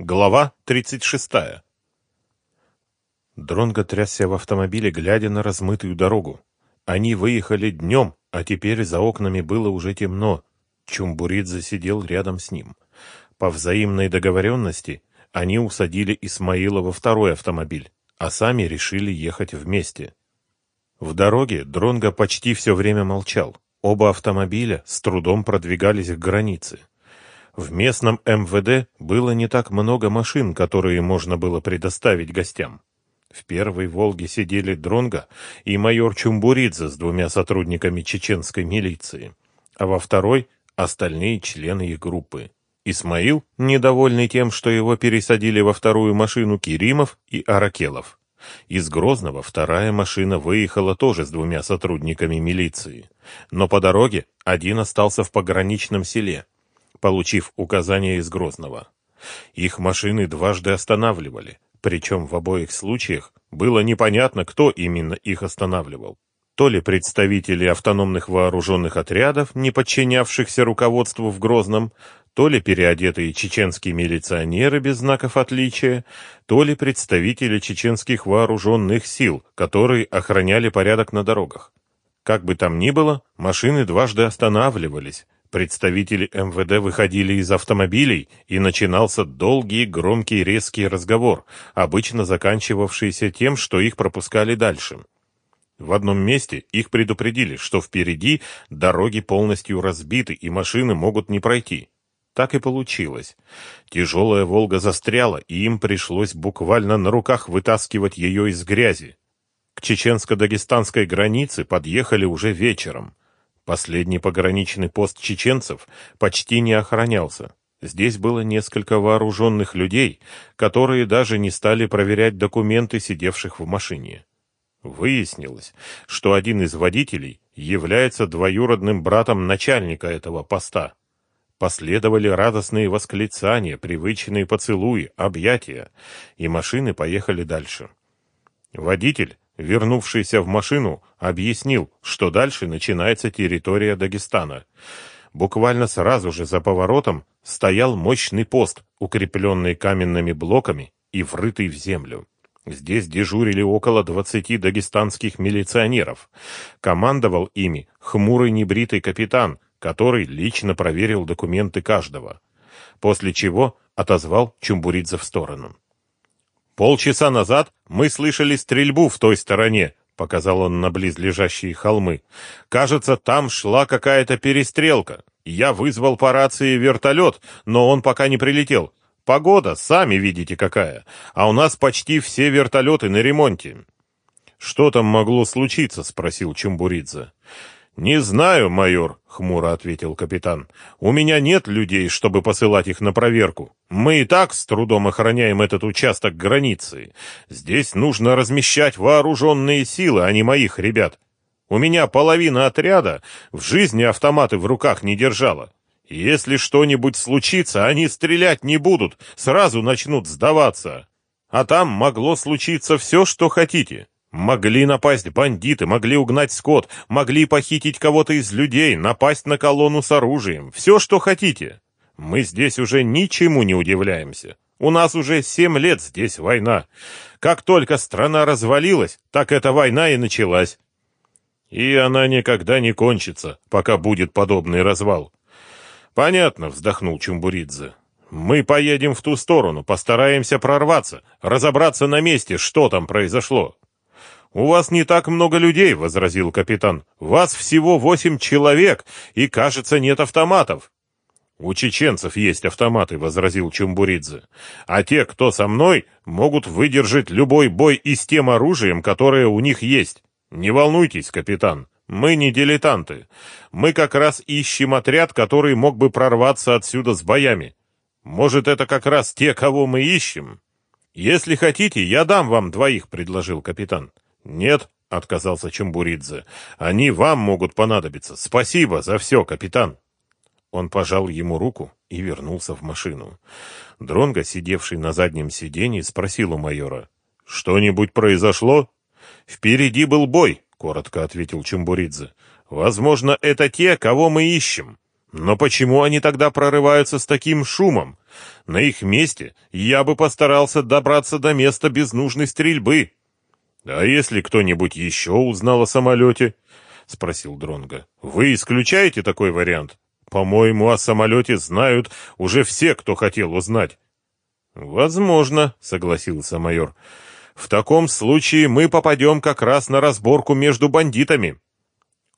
Глава 36. Дронго трясся в автомобиле, глядя на размытую дорогу. Они выехали днем, а теперь за окнами было уже темно. Чумбуридзе сидел рядом с ним. По взаимной договоренности они усадили Исмаила во второй автомобиль, а сами решили ехать вместе. В дороге Дронго почти все время молчал. Оба автомобиля с трудом продвигались к границе. В местном МВД было не так много машин, которые можно было предоставить гостям. В первой «Волге» сидели Дронга и майор Чумбуридзе с двумя сотрудниками чеченской милиции, а во второй – остальные члены их группы. Исмаил, недовольный тем, что его пересадили во вторую машину Киримов и Аракелов. Из Грозного вторая машина выехала тоже с двумя сотрудниками милиции. Но по дороге один остался в пограничном селе – получив указание из Грозного. Их машины дважды останавливали, причем в обоих случаях было непонятно, кто именно их останавливал. То ли представители автономных вооруженных отрядов, не подчинявшихся руководству в Грозном, то ли переодетые чеченские милиционеры без знаков отличия, то ли представители чеченских вооруженных сил, которые охраняли порядок на дорогах. Как бы там ни было, машины дважды останавливались, Представители МВД выходили из автомобилей, и начинался долгий, громкий, резкий разговор, обычно заканчивавшийся тем, что их пропускали дальше. В одном месте их предупредили, что впереди дороги полностью разбиты и машины могут не пройти. Так и получилось. Тяжелая «Волга» застряла, и им пришлось буквально на руках вытаскивать ее из грязи. К чеченско-дагестанской границе подъехали уже вечером. Последний пограничный пост чеченцев почти не охранялся. Здесь было несколько вооруженных людей, которые даже не стали проверять документы сидевших в машине. Выяснилось, что один из водителей является двоюродным братом начальника этого поста. Последовали радостные восклицания, привычные поцелуи, объятия, и машины поехали дальше. Водитель вернувшийся в машину, объяснил, что дальше начинается территория Дагестана. Буквально сразу же за поворотом стоял мощный пост, укрепленный каменными блоками и врытый в землю. Здесь дежурили около двадцати дагестанских милиционеров. Командовал ими хмурый небритый капитан, который лично проверил документы каждого. После чего отозвал Чумбуридзе в сторону. Полчаса назад мы слышали стрельбу в той стороне, показал он на близлежащие холмы. Кажется, там шла какая-то перестрелка. Я вызвал по рации вертолет, но он пока не прилетел. Погода, сами видите какая. А у нас почти все вертолеты на ремонте. Что там могло случиться, спросил Чумбуридзе. «Не знаю, майор», — хмуро ответил капитан. «У меня нет людей, чтобы посылать их на проверку. Мы и так с трудом охраняем этот участок границы. Здесь нужно размещать вооруженные силы, а не моих ребят. У меня половина отряда в жизни автоматы в руках не держала. Если что-нибудь случится, они стрелять не будут, сразу начнут сдаваться. А там могло случиться все, что хотите». Могли напасть бандиты, могли угнать скот, могли похитить кого-то из людей, напасть на колонну с оружием. Все, что хотите. Мы здесь уже ничему не удивляемся. У нас уже семь лет здесь война. Как только страна развалилась, так эта война и началась. И она никогда не кончится, пока будет подобный развал. Понятно, вздохнул Чумбуридзе. Мы поедем в ту сторону, постараемся прорваться, разобраться на месте, что там произошло. «У вас не так много людей», — возразил капитан. «Вас всего восемь человек, и, кажется, нет автоматов». «У чеченцев есть автоматы», — возразил Чумбуридзе. «А те, кто со мной, могут выдержать любой бой и с тем оружием, которое у них есть. Не волнуйтесь, капитан, мы не дилетанты. Мы как раз ищем отряд, который мог бы прорваться отсюда с боями. Может, это как раз те, кого мы ищем?» «Если хотите, я дам вам двоих», — предложил капитан. «Нет», — отказался Чумбуридзе, — «они вам могут понадобиться. Спасибо за все, капитан». Он пожал ему руку и вернулся в машину. Дронго, сидевший на заднем сиденье, спросил у майора. «Что-нибудь произошло?» «Впереди был бой», — коротко ответил Чумбуридзе. «Возможно, это те, кого мы ищем. Но почему они тогда прорываются с таким шумом? На их месте я бы постарался добраться до места без нужной стрельбы. А если кто-нибудь еще узнал о самолете? Спросил Дронга. Вы исключаете такой вариант? По-моему, о самолете знают уже все, кто хотел узнать. Возможно, согласился майор. В таком случае мы попадем как раз на разборку между бандитами.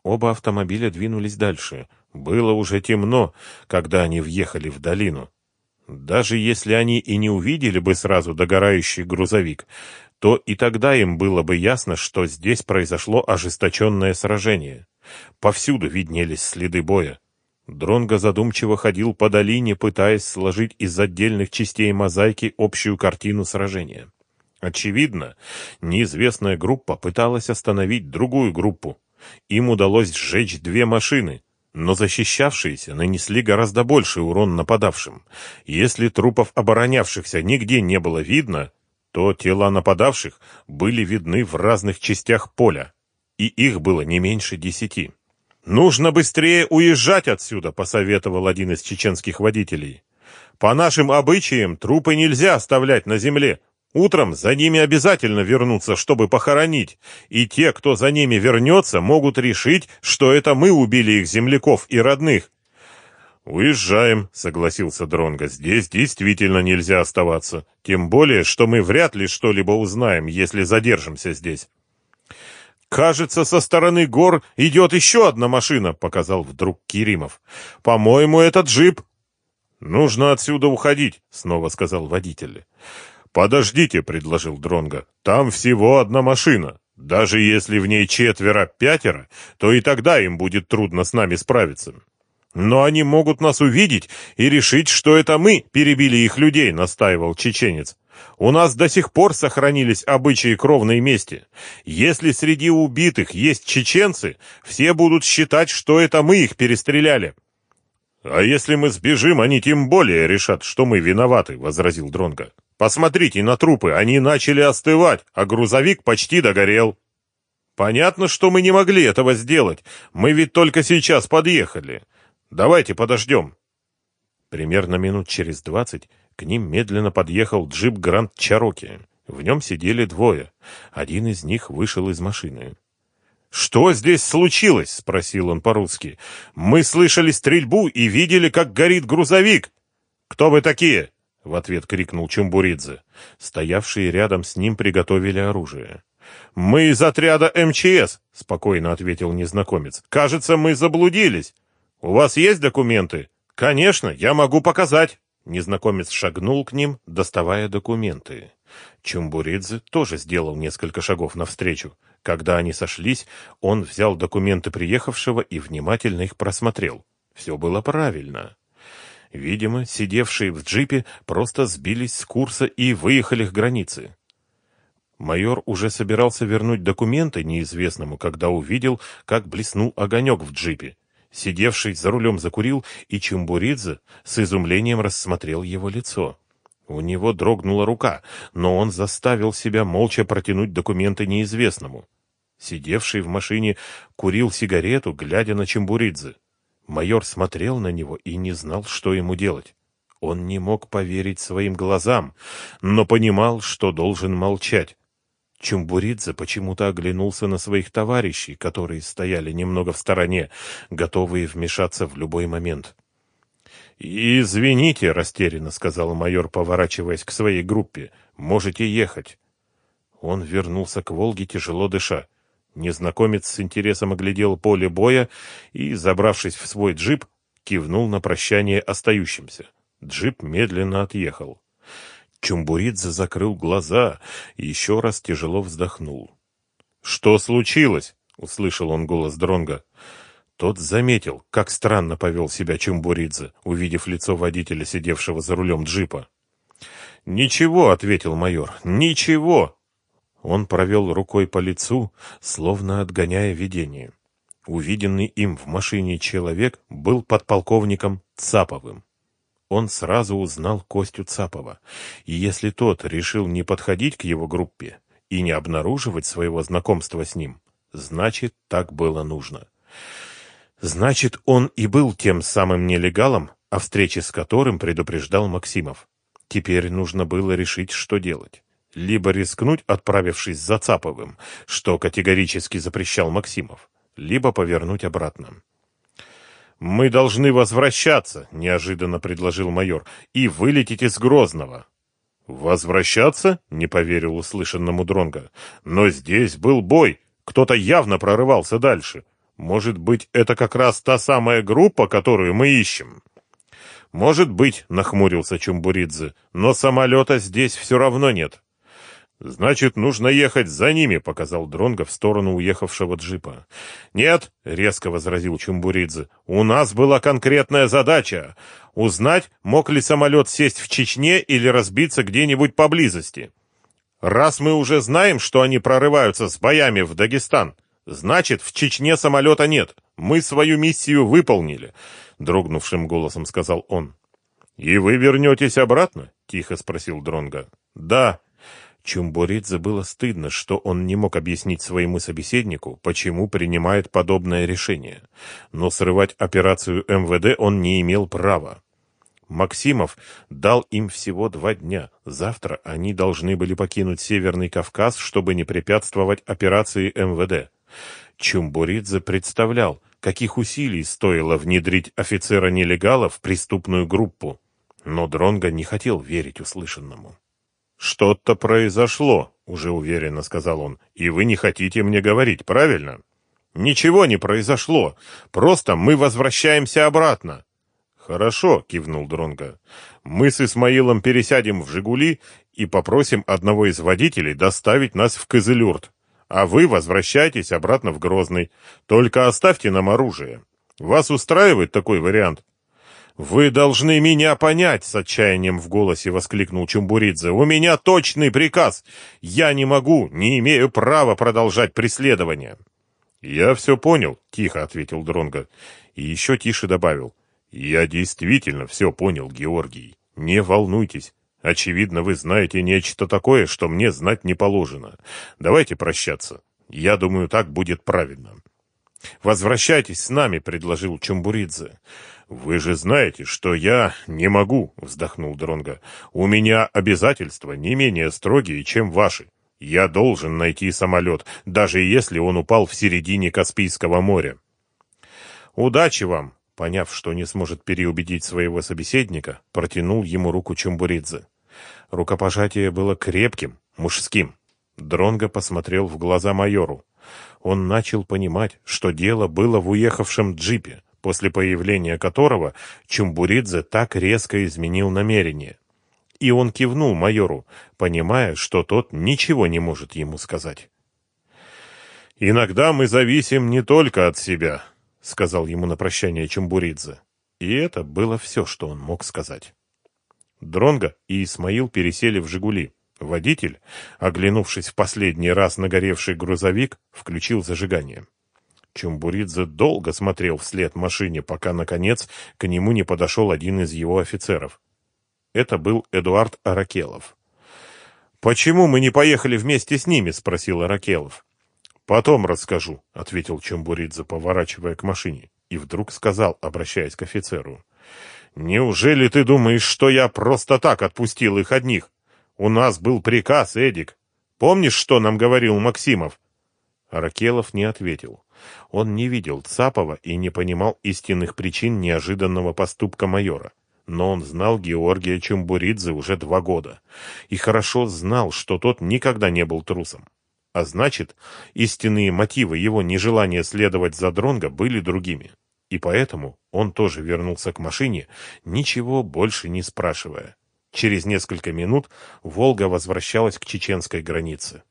Оба автомобиля двинулись дальше. Было уже темно, когда они въехали в долину. Даже если они и не увидели бы сразу догорающий грузовик, то и тогда им было бы ясно, что здесь произошло ожесточенное сражение. Повсюду виднелись следы боя. Дронго задумчиво ходил по долине, пытаясь сложить из отдельных частей мозаики общую картину сражения. Очевидно, неизвестная группа пыталась остановить другую группу. Им удалось сжечь две машины, но защищавшиеся нанесли гораздо больший урон нападавшим. Если трупов оборонявшихся нигде не было видно, то тела нападавших были видны в разных частях поля, и их было не меньше десяти. «Нужно быстрее уезжать отсюда», — посоветовал один из чеченских водителей. «По нашим обычаям трупы нельзя оставлять на земле. Утром за ними обязательно вернутся, чтобы похоронить, и те, кто за ними вернется, могут решить, что это мы убили их земляков и родных». «Уезжаем», — согласился Дронго. «Здесь действительно нельзя оставаться. Тем более, что мы вряд ли что-либо узнаем, если задержимся здесь». «Кажется, со стороны гор идет еще одна машина», — показал вдруг Киримов. «По-моему, это джип». «Нужно отсюда уходить», — снова сказал водитель. «Подождите», — предложил Дронга. «Там всего одна машина. Даже если в ней четверо-пятеро, то и тогда им будет трудно с нами справиться». «Но они могут нас увидеть и решить, что это мы перебили их людей», — настаивал чеченец. У нас до сих пор сохранились обычаи кровной мести. Если среди убитых есть чеченцы, все будут считать, что это мы их перестреляли. А если мы сбежим, они тем более решат, что мы виноваты, возразил Дронга. Посмотрите на трупы, они начали остывать, а грузовик почти догорел. Понятно, что мы не могли этого сделать. Мы ведь только сейчас подъехали. Давайте подождем. Примерно минут через двадцать к ним медленно подъехал джип Гранд Чароки. В нем сидели двое. Один из них вышел из машины. «Что здесь случилось?» — спросил он по-русски. «Мы слышали стрельбу и видели, как горит грузовик». «Кто вы такие?» — в ответ крикнул Чумбуридзе. Стоявшие рядом с ним приготовили оружие. «Мы из отряда МЧС», — спокойно ответил незнакомец. «Кажется, мы заблудились. У вас есть документы?» «Конечно, я могу показать». Незнакомец шагнул к ним, доставая документы. Чумбуридзе тоже сделал несколько шагов навстречу. Когда они сошлись, он взял документы приехавшего и внимательно их просмотрел. Все было правильно. Видимо, сидевшие в джипе просто сбились с курса и выехали к границе. Майор уже собирался вернуть документы неизвестному, когда увидел, как блеснул огонек в джипе. Сидевший за рулем закурил, и Чумбуридзе с изумлением рассмотрел его лицо. У него дрогнула рука, но он заставил себя молча протянуть документы неизвестному. Сидевший в машине курил сигарету, глядя на Чембуридзе. Майор смотрел на него и не знал, что ему делать. Он не мог поверить своим глазам, но понимал, что должен молчать. Чумбуридзе почему-то оглянулся на своих товарищей, которые стояли немного в стороне, готовые вмешаться в любой момент. «Извините», — растерянно сказал майор, поворачиваясь к своей группе, — «можете ехать». Он вернулся к «Волге», тяжело дыша. Незнакомец с интересом оглядел поле боя и, забравшись в свой джип, кивнул на прощание остающимся. Джип медленно отъехал. Чумбуридзе закрыл глаза и еще раз тяжело вздохнул. «Что случилось?» — услышал он голос Дронга. Тот заметил, как странно повел себя Чумбуридзе, увидев лицо водителя, сидевшего за рулем джипа. «Ничего», — ответил майор, — «ничего». Он провел рукой по лицу, словно отгоняя видение. Увиденный им в машине человек был подполковником Цаповым он сразу узнал Костю Цапова, и если тот решил не подходить к его группе и не обнаруживать своего знакомства с ним, значит, так было нужно. Значит, он и был тем самым нелегалом, о встрече с которым предупреждал Максимов. Теперь нужно было решить, что делать. Либо рискнуть, отправившись за Цаповым, что категорически запрещал Максимов, либо повернуть обратно. «Мы должны возвращаться», — неожиданно предложил майор, — «и вылететь из Грозного». «Возвращаться?» — не поверил услышанному Дронга. «Но здесь был бой. Кто-то явно прорывался дальше. Может быть, это как раз та самая группа, которую мы ищем?» «Может быть», — нахмурился Чумбуридзе, — «но самолета здесь все равно нет». «Значит, нужно ехать за ними», — показал Дронго в сторону уехавшего джипа. «Нет», — резко возразил Чумбуридзе, — «у нас была конкретная задача — узнать, мог ли самолет сесть в Чечне или разбиться где-нибудь поблизости. Раз мы уже знаем, что они прорываются с боями в Дагестан, значит, в Чечне самолета нет. Мы свою миссию выполнили», — дрогнувшим голосом сказал он. «И вы вернетесь обратно?» — тихо спросил Дронго. «Да». Чумбуридзе было стыдно, что он не мог объяснить своему собеседнику, почему принимает подобное решение. Но срывать операцию МВД он не имел права. Максимов дал им всего два дня. Завтра они должны были покинуть Северный Кавказ, чтобы не препятствовать операции МВД. Чумбуридзе представлял, каких усилий стоило внедрить офицера-нелегала в преступную группу. Но Дронго не хотел верить услышанному. «Что-то произошло», — уже уверенно сказал он, — «и вы не хотите мне говорить, правильно?» «Ничего не произошло. Просто мы возвращаемся обратно». «Хорошо», — кивнул Дронго. «Мы с Исмаилом пересядем в «Жигули» и попросим одного из водителей доставить нас в Кызылюрт. А вы возвращайтесь обратно в Грозный. Только оставьте нам оружие. Вас устраивает такой вариант?» «Вы должны меня понять!» — с отчаянием в голосе воскликнул Чумбуридзе. «У меня точный приказ! Я не могу, не имею права продолжать преследование!» «Я все понял», — тихо ответил Дронго. И еще тише добавил. «Я действительно все понял, Георгий. Не волнуйтесь. Очевидно, вы знаете нечто такое, что мне знать не положено. Давайте прощаться. Я думаю, так будет правильно». «Возвращайтесь с нами», — предложил Чумбуридзе. Вы же знаете, что я не могу, вздохнул Дронга. У меня обязательства не менее строгие, чем ваши. Я должен найти самолет, даже если он упал в середине Каспийского моря. Удачи вам, поняв, что не сможет переубедить своего собеседника, протянул ему руку Чумбуридзе. Рукопожатие было крепким, мужским. Дронго посмотрел в глаза майору. Он начал понимать, что дело было в уехавшем джипе, после появления которого Чумбуридзе так резко изменил намерение. И он кивнул майору, понимая, что тот ничего не может ему сказать. «Иногда мы зависим не только от себя», — сказал ему на прощание Чумбуридзе. И это было все, что он мог сказать. Дронго и Исмаил пересели в «Жигули». Водитель, оглянувшись в последний раз на горевший грузовик, включил зажигание. Чумбуридзе долго смотрел вслед машине, пока, наконец, к нему не подошел один из его офицеров. Это был Эдуард Аракелов. «Почему мы не поехали вместе с ними?» — спросил Аракелов. «Потом расскажу», — ответил Чумбуридзе, поворачивая к машине, и вдруг сказал, обращаясь к офицеру. «Неужели ты думаешь, что я просто так отпустил их одних? У нас был приказ, Эдик. Помнишь, что нам говорил Максимов?» Аракелов не ответил. Он не видел Цапова и не понимал истинных причин неожиданного поступка майора. Но он знал Георгия Чумбуридзе уже два года и хорошо знал, что тот никогда не был трусом. А значит, истинные мотивы его нежелания следовать за Дронго были другими. И поэтому он тоже вернулся к машине, ничего больше не спрашивая. Через несколько минут «Волга» возвращалась к чеченской границе.